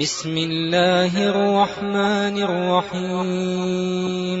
بسم الله الرحمن الرحيم.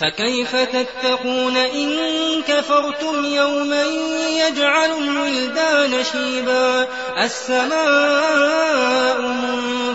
فكيف تتقون إن كفرتم يوما يجعل الولدان شيبا السماء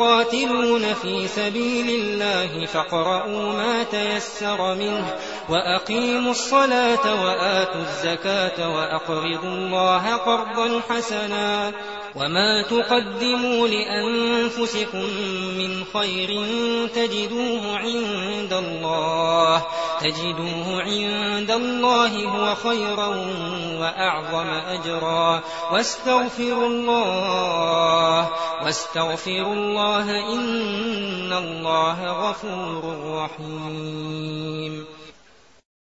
يقاتلون في سبيل الله فاقرؤوا ما تيسر منه وأقيموا الصلاة وآتوا الزكاة وأقرضوا الله قرضا حسنا وما تقدموا لأنفسكم من خير تجدوه عند الله. تجدوه عند الله هو خيرا وأعظم أجرا. واستغفروا الله واستغفروا الله إن الله غفور رحيم.